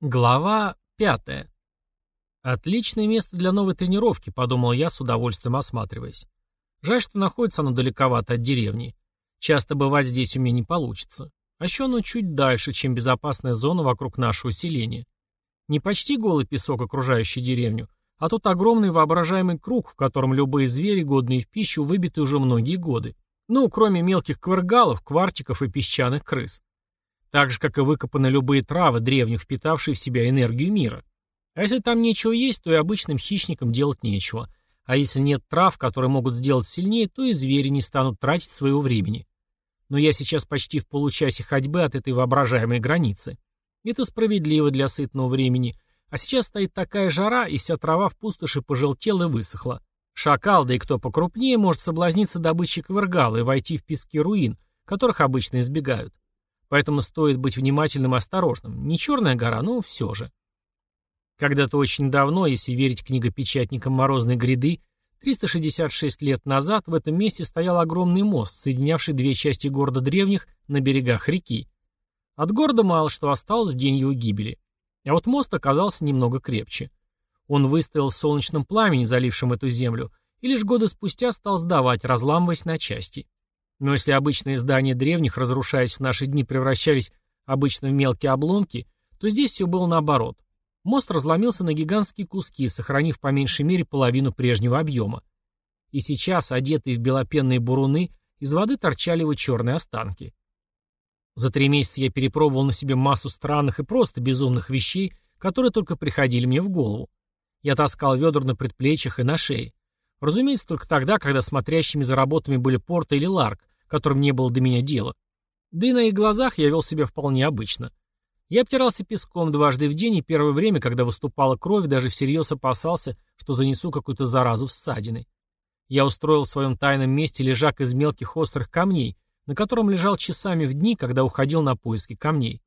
Глава пятая. Отличное место для новой тренировки, подумал я с удовольствием осматриваясь. Жаль, что находится оно далековато от деревни. Часто бывать здесь у меня не получится. А еще оно чуть дальше, чем безопасная зона вокруг нашего селения. Не почти голый песок, окружающий деревню, а тот огромный воображаемый круг, в котором любые звери, годные в пищу, выбиты уже многие годы. Ну, кроме мелких кваргалов, квартиков и песчаных крыс. Так же, как и выкопаны любые травы, древних впитавшие в себя энергию мира. А если там нечего есть, то и обычным хищникам делать нечего. А если нет трав, которые могут сделать сильнее, то и звери не станут тратить своего времени. Но я сейчас почти в получасе ходьбы от этой воображаемой границы. Это справедливо для сытного времени. А сейчас стоит такая жара, и вся трава в пустоши пожелтела и высохла. Шакал, да и кто покрупнее, может соблазниться добычей квергала и войти в пески руин, которых обычно избегают. Поэтому стоит быть внимательным и осторожным. Не черная гора, но все же. Когда-то очень давно, если верить книгопечатникам «Морозной гряды», 366 лет назад в этом месте стоял огромный мост, соединявший две части города древних на берегах реки. От города мало что осталось в день его гибели. А вот мост оказался немного крепче. Он выстоял в солнечном пламени, залившем эту землю, и лишь годы спустя стал сдавать, разламываясь на части. Но если обычные здания древних, разрушаясь в наши дни, превращались обычно в мелкие обломки, то здесь все было наоборот. Мост разломился на гигантские куски, сохранив по меньшей мере половину прежнего объема. И сейчас, одетые в белопенные буруны, из воды торчали его черные останки. За три месяца я перепробовал на себе массу странных и просто безумных вещей, которые только приходили мне в голову. Я таскал ведра на предплечьях и на шее. Разумеется, только тогда, когда смотрящими за работами были Порта или Ларк, которым не было до меня дела. Да и на их глазах я вел себя вполне обычно. Я обтирался песком дважды в день, и первое время, когда выступала кровь, даже всерьез опасался, что занесу какую-то заразу в ссадины. Я устроил в своем тайном месте лежак из мелких острых камней, на котором лежал часами в дни, когда уходил на поиски камней.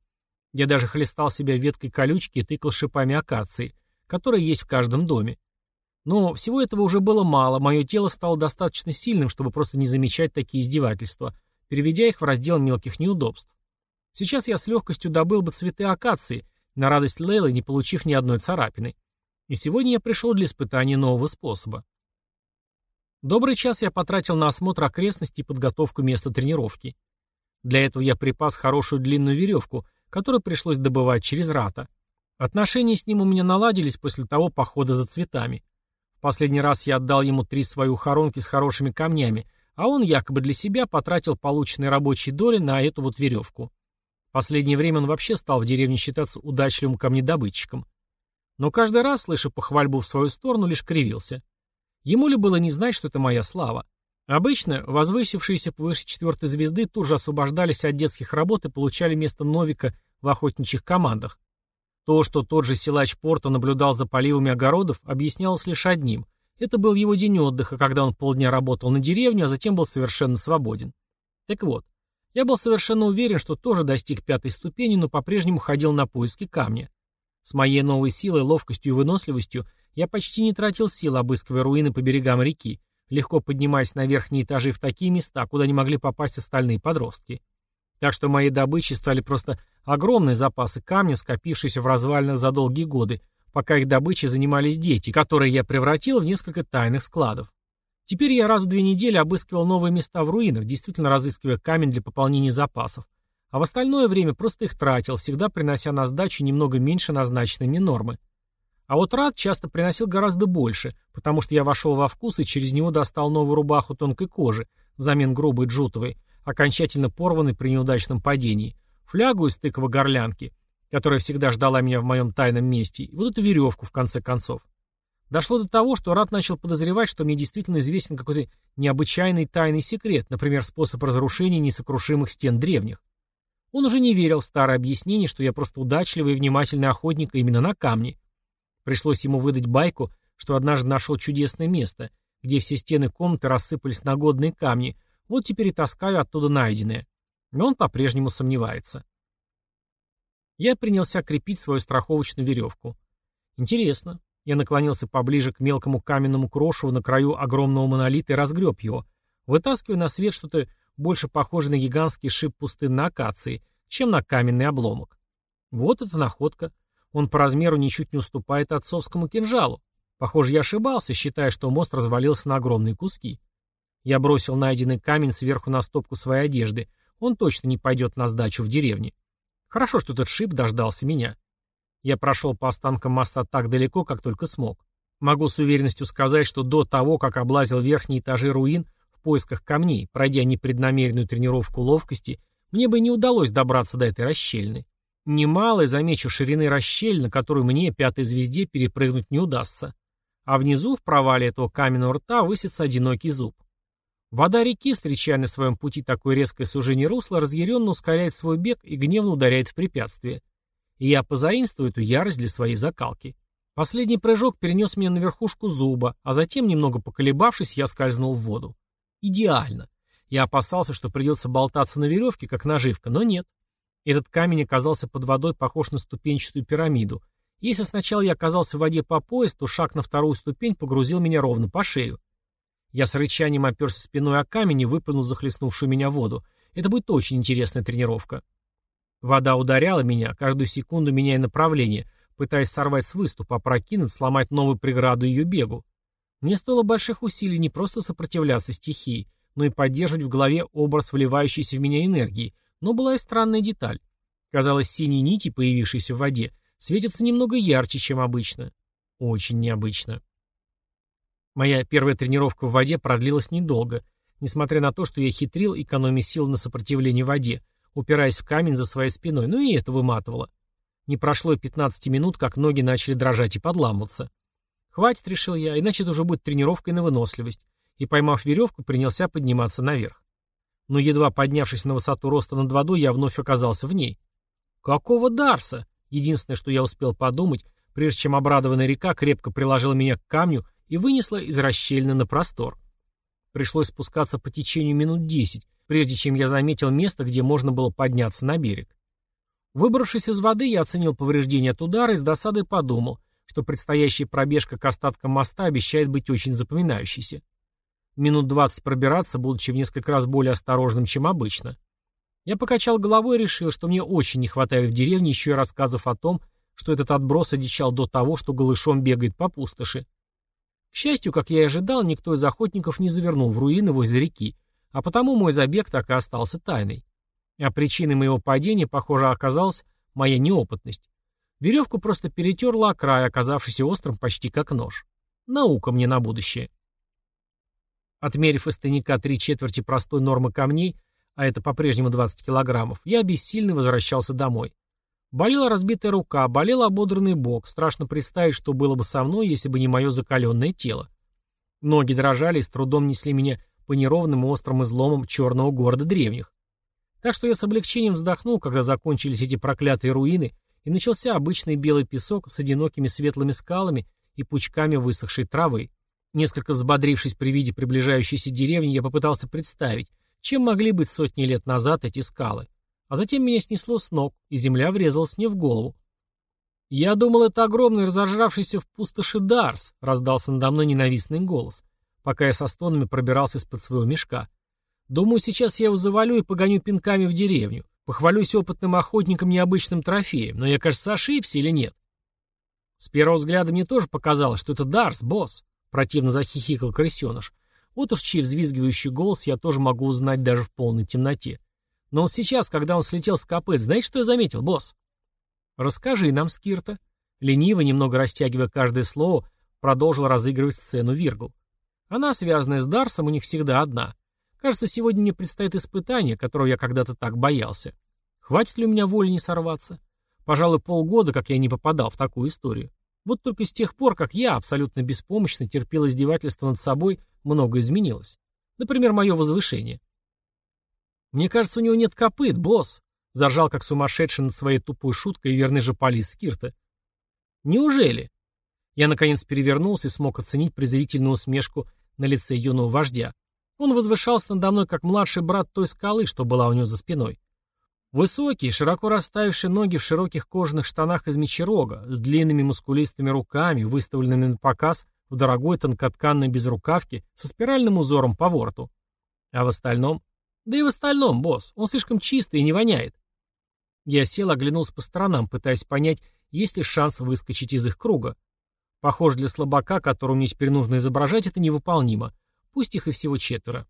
Я даже хлестал себя веткой колючки и тыкал шипами акации, которые есть в каждом доме. Но всего этого уже было мало, мое тело стало достаточно сильным, чтобы просто не замечать такие издевательства, переведя их в раздел мелких неудобств. Сейчас я с легкостью добыл бы цветы акации, на радость Лейлы, не получив ни одной царапины. И сегодня я пришел для испытания нового способа. Добрый час я потратил на осмотр окрестностей и подготовку места тренировки. Для этого я припас хорошую длинную веревку, которую пришлось добывать через рата. Отношения с ним у меня наладились после того похода за цветами. Последний раз я отдал ему три свои ухоронки с хорошими камнями, а он якобы для себя потратил полученные рабочие доли на эту вот веревку. Последнее время он вообще стал в деревне считаться удачливым камнедобытчиком. Но каждый раз, слыша похвальбу в свою сторону, лишь кривился. Ему ли было не знать, что это моя слава? Обычно возвысившиеся повыше четвертой звезды тут же освобождались от детских работ и получали место Новика в охотничьих командах. То, что тот же силач порта наблюдал за поливами огородов, объяснялось лишь одним. Это был его день отдыха, когда он полдня работал на деревню, а затем был совершенно свободен. Так вот, я был совершенно уверен, что тоже достиг пятой ступени, но по-прежнему ходил на поиски камня. С моей новой силой, ловкостью и выносливостью я почти не тратил сил, обыскивая руины по берегам реки, легко поднимаясь на верхние этажи в такие места, куда не могли попасть остальные подростки. Так что моей добычей стали просто огромные запасы камня, скопившиеся в развалинах за долгие годы, пока их добычей занимались дети, которые я превратил в несколько тайных складов. Теперь я раз в две недели обыскивал новые места в руинах, действительно разыскивая камень для пополнения запасов, а в остальное время просто их тратил, всегда принося на сдачу немного меньше назначенной мне нормы. А вот Рад часто приносил гораздо больше, потому что я вошел во вкус и через него достал новую рубаху тонкой кожи, взамен грубой джутовой, окончательно порванный при неудачном падении, флягу из тыково-горлянки, которая всегда ждала меня в моем тайном месте, и вот эту веревку, в конце концов. Дошло до того, что Рат начал подозревать, что мне действительно известен какой-то необычайный тайный секрет, например, способ разрушения несокрушимых стен древних. Он уже не верил в старое объяснение, что я просто удачливый и внимательный охотник именно на камни. Пришлось ему выдать байку, что однажды нашел чудесное место, где все стены комнаты рассыпались на годные камни, вот теперь и таскаю оттуда найденное. Но он по-прежнему сомневается. Я принялся крепить свою страховочную веревку. Интересно. Я наклонился поближе к мелкому каменному крошеву на краю огромного монолита и разгреб его, вытаскивая на свет что-то больше похожее на гигантский шип пустынной акации, чем на каменный обломок. Вот эта находка. Он по размеру ничуть не уступает отцовскому кинжалу. Похоже, я ошибался, считая, что мост развалился на огромные куски. Я бросил найденный камень сверху на стопку своей одежды. Он точно не пойдет на сдачу в деревне. Хорошо, что этот шип дождался меня. Я прошел по останкам моста так далеко, как только смог. Могу с уверенностью сказать, что до того, как облазил верхние этажи руин в поисках камней, пройдя непреднамеренную тренировку ловкости, мне бы не удалось добраться до этой расщельны. Немалой, замечу, ширины расщель, на которую мне, пятой звезде, перепрыгнуть не удастся. А внизу, в провале этого каменного рта, высится одинокий зуб. Вода реки, встречая на своем пути такое резкое сужение русла, разъяренно ускоряет свой бег и гневно ударяет в препятствие. И я позаимствую эту ярость для своей закалки. Последний прыжок перенес меня на верхушку зуба, а затем, немного поколебавшись, я скользнул в воду. Идеально. Я опасался, что придется болтаться на веревке, как наживка, но нет. Этот камень оказался под водой похож на ступенчатую пирамиду. Если сначала я оказался в воде по пояс, то шаг на вторую ступень погрузил меня ровно по шею. Я с рычанием оперся спиной о камень и выпрыгнул захлестнувшую меня воду. Это будет очень интересная тренировка. Вода ударяла меня, каждую секунду меняя направление — пытаясь сорвать с выступа, опрокинуть, сломать новую преграду ее бегу. Мне стоило больших усилий не просто сопротивляться стихии, но и поддерживать в голове образ вливающейся в меня энергии, но была и странная деталь. Казалось, синие нити, появившиеся в воде, светятся немного ярче, чем обычно. Очень необычно. Моя первая тренировка в воде продлилась недолго, несмотря на то, что я хитрил, экономя сил на сопротивлении воде, упираясь в камень за своей спиной, но и это выматывало. Не прошло и 15 минут, как ноги начали дрожать и подламываться. Хватит, решил я, иначе это уже будет тренировкой на выносливость. И, поймав веревку, принялся подниматься наверх. Но едва поднявшись на высоту роста над водой, я вновь оказался в ней. Какого Дарса? Единственное, что я успел подумать, прежде чем обрадованная река крепко приложила меня к камню и вынесла из расщельны на простор. Пришлось спускаться по течению минут десять, прежде чем я заметил место, где можно было подняться на берег. Выбравшись из воды, я оценил повреждения от удара и с досадой подумал, что предстоящая пробежка к остаткам моста обещает быть очень запоминающейся. Минут двадцать пробираться, будучи в несколько раз более осторожным, чем обычно. Я покачал головой и решил, что мне очень не хватает в деревне еще и рассказов о том, что этот отброс одичал до того, что голышом бегает по пустоши. К счастью, как я и ожидал, никто из охотников не завернул в руины возле реки, а потому мой забег так и остался тайной. А причиной моего падения, похоже, оказалась моя неопытность. Веревку просто перетерла край, оказавшийся острым почти как нож. Наука мне на будущее. Отмерив из тайника три четверти простой нормы камней, а это по-прежнему 20 килограммов, я бессильно возвращался домой. Болела разбитая рука, болел ободранный бок, страшно представить, что было бы со мной, если бы не мое закаленное тело. Ноги дрожали и с трудом несли меня по неровным острым изломам черного города древних. Так что я с облегчением вздохнул, когда закончились эти проклятые руины, и начался обычный белый песок с одинокими светлыми скалами и пучками высохшей травы. Несколько взбодрившись при виде приближающейся деревни, я попытался представить, чем могли быть сотни лет назад эти скалы. А затем меня снесло с ног, и земля врезалась мне в голову. «Я думал, это огромный разожравшийся в пустоши Дарс», — раздался надо мной ненавистный голос, пока я со стонами пробирался из-под своего мешка. Думаю, сейчас я его завалю и погоню пинками в деревню. Похвалюсь опытным охотником необычным трофеем, но я, кажется, ошибся или нет? С первого взгляда мне тоже показалось, что это Дарс, босс. Противно захихикал крысеныш. Вот уж чей взвизгивающий голос я тоже могу узнать даже в полной темноте. Но вот сейчас, когда он слетел с копыт, знаете, что я заметил, босс? Расскажи нам, Скирта. Лениво, немного растягивая каждое слово, продолжил разыгрывать сцену Виргл. Она, связанная с Дарсом, у них всегда одна. Кажется, сегодня мне предстоит испытание, которого я когда-то так боялся. Хватит ли у меня воли не сорваться? Пожалуй, полгода, как я не попадал в такую историю. Вот только с тех пор, как я, абсолютно беспомощно, терпел издевательство над собой, многое изменилось. Например, мое возвышение. «Мне кажется, у него нет копыт, босс», — заржал как сумасшедший над своей тупой шуткой верный же полис Скирта. «Неужели?» Я, наконец, перевернулся и смог оценить презрительную усмешку на лице юного вождя. Он возвышался надо мной, как младший брат той скалы, что была у него за спиной. Высокий, широко расставивший ноги в широких кожаных штанах из мечерога, с длинными мускулистыми руками, выставленными на показ в дорогой тонкотканной безрукавке со спиральным узором по вороту. А в остальном? Да и в остальном, босс, он слишком чистый и не воняет. Я сел, оглянулся по сторонам, пытаясь понять, есть ли шанс выскочить из их круга. Похоже, для слабака, которому мне теперь нужно изображать, это невыполнимо. Пусть их и всего четверо.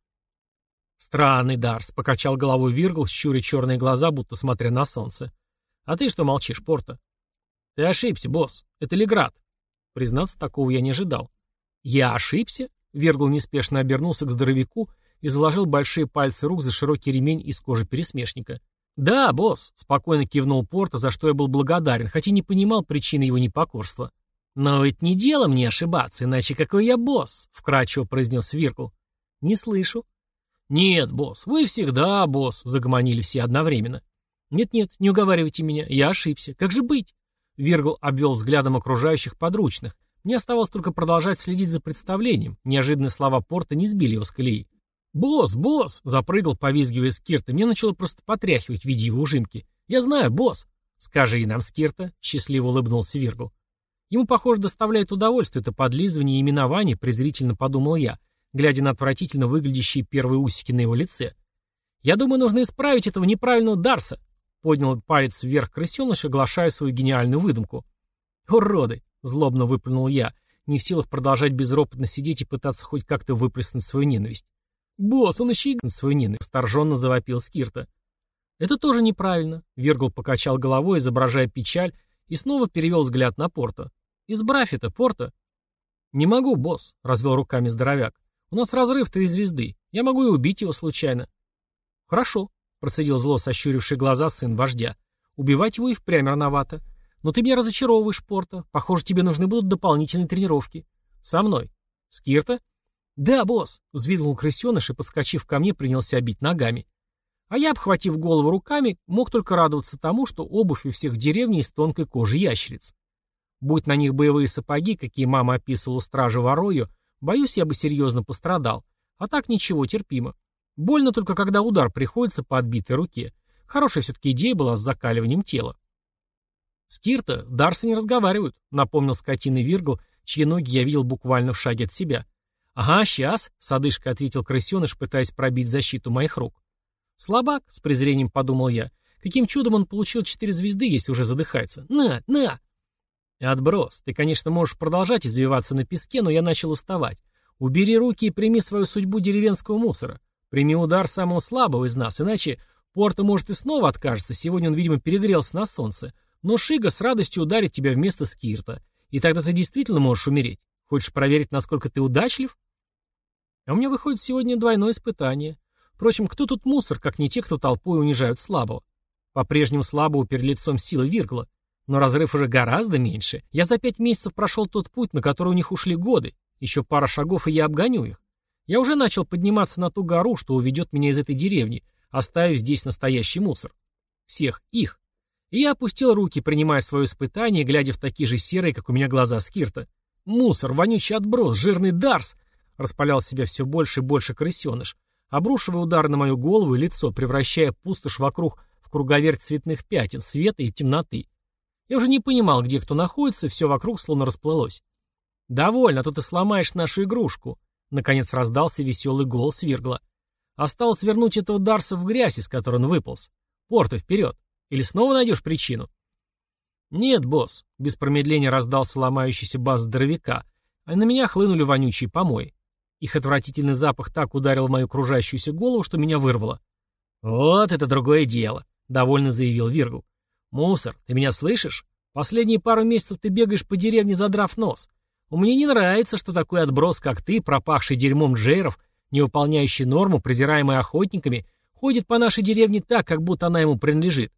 «Странный Дарс», — покачал головой Виргл, щуря черные глаза, будто смотря на солнце. «А ты что молчишь, Порта?» «Ты ошибся, босс. Это Леград». Признаться, такого я не ожидал. «Я ошибся?» — Виргл неспешно обернулся к здоровяку и заложил большие пальцы рук за широкий ремень из кожи пересмешника. «Да, босс», — спокойно кивнул Порта, за что я был благодарен, хотя не понимал причины его непокорства. «Но ведь не дело мне ошибаться, иначе какой я босс?» — вкрадчиво произнес Виркл. «Не слышу». «Нет, босс, вы всегда босс», — загомонили все одновременно. «Нет-нет, не уговаривайте меня, я ошибся. Как же быть?» Виргл обвел взглядом окружающих подручных. Мне оставалось только продолжать следить за представлением. Неожиданные слова Порта не сбили его с колеи. «Босс, босс!» — запрыгал, повизгивая Скирта. Мне начало просто потряхивать в виде его ужимки. «Я знаю, босс!» «Скажи нам, Скирта!» — счастливо улыбнулся Виргл. Ему, похоже, доставляет удовольствие это подлизывание и именование, презрительно подумал я, глядя на отвратительно выглядящие первые усики на его лице. «Я думаю, нужно исправить этого неправильного Дарса!» Поднял палец вверх крысеныш, оглашая свою гениальную выдумку. «Уроды!» — злобно выплюнул я, не в силах продолжать безропотно сидеть и пытаться хоть как-то выплеснуть свою ненависть. «Босс, он еще и свою ненависть!» — сторженно завопил Скирта. «Это тоже неправильно», — Вергл покачал головой, изображая печаль, и снова перевел взгляд на Порта. Избравь это, Порто. Не могу, босс, развел руками здоровяк. У нас разрыв три звезды. Я могу и убить его случайно. Хорошо, процедил зло сощуривший глаза сын вождя. Убивать его и впрямь рановато. Но ты меня разочаровываешь, Порто. Похоже, тебе нужны будут дополнительные тренировки. Со мной. Скирта? Да, босс, взвизгнул крысеныш и, подскочив ко мне, принялся бить ногами. А я, обхватив голову руками, мог только радоваться тому, что обувь у всех в из тонкой кожи ящериц. Будь на них боевые сапоги, какие мама описывала стражи ворою, боюсь, я бы серьезно пострадал. А так ничего, терпимо. Больно только, когда удар приходится по отбитой руке. Хорошая все-таки идея была с закаливанием тела. Скирта, Дарсы не разговаривают, напомнил скотины Виргл, чьи ноги я видел буквально в шаге от себя. «Ага, сейчас», — с одышкой ответил крысеныш, пытаясь пробить защиту моих рук. «Слабак», — с презрением подумал я. «Каким чудом он получил четыре звезды, если уже задыхается? На, на!» «Отброс, ты, конечно, можешь продолжать извиваться на песке, но я начал уставать. Убери руки и прими свою судьбу деревенского мусора. Прими удар самого слабого из нас, иначе Порто может и снова откажется, сегодня он, видимо, перегрелся на солнце. Но Шига с радостью ударит тебя вместо Скирта. И тогда ты действительно можешь умереть. Хочешь проверить, насколько ты удачлив? А у меня выходит сегодня двойное испытание. Впрочем, кто тут мусор, как не те, кто толпой унижают слабого? По-прежнему слабого перед лицом силы Виргла. Но разрыв уже гораздо меньше. Я за пять месяцев прошел тот путь, на который у них ушли годы. Еще пара шагов, и я обгоню их. Я уже начал подниматься на ту гору, что уведет меня из этой деревни, оставив здесь настоящий мусор. Всех их. И я опустил руки, принимая свое испытание, глядя в такие же серые, как у меня глаза Скирта. Мусор, вонючий отброс, жирный дарс. Распалял себя все больше и больше крысеныш, обрушивая удары на мою голову и лицо, превращая пустошь вокруг в круговерть цветных пятен, света и темноты. Я уже не понимал, где кто находится, все вокруг словно расплылось. «Довольно, а то ты сломаешь нашу игрушку», — наконец раздался веселый голос Виргла. «Осталось вернуть этого Дарса в грязь, из которой он выполз. Порто, вперед! Или снова найдешь причину?» «Нет, босс», — без промедления раздался ломающийся бас здоровяка, а на меня хлынули вонючие помои. Их отвратительный запах так ударил в мою кружащуюся голову, что меня вырвало. «Вот это другое дело», — довольно заявил Виргл. «Мусор, ты меня слышишь? Последние пару месяцев ты бегаешь по деревне, задрав нос. У меня не нравится, что такой отброс, как ты, пропахший дерьмом джейров, не выполняющий норму, презираемый охотниками, ходит по нашей деревне так, как будто она ему принадлежит.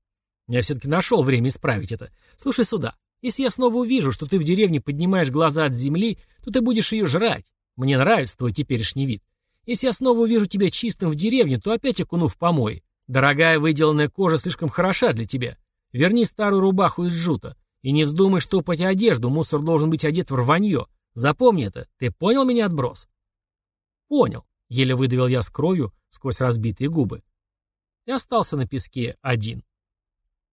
Я все-таки нашел время исправить это. Слушай сюда. Если я снова увижу, что ты в деревне поднимаешь глаза от земли, то ты будешь ее жрать. Мне нравится твой теперешний вид. Если я снова увижу тебя чистым в деревне, то опять окуну в помой. Дорогая выделанная кожа слишком хороша для тебя. Верни старую рубаху из жута. И не вздумай штопать одежду, мусор должен быть одет в рванье. Запомни это. Ты понял меня, отброс? Понял. Еле выдавил я с кровью сквозь разбитые губы. И остался на песке один.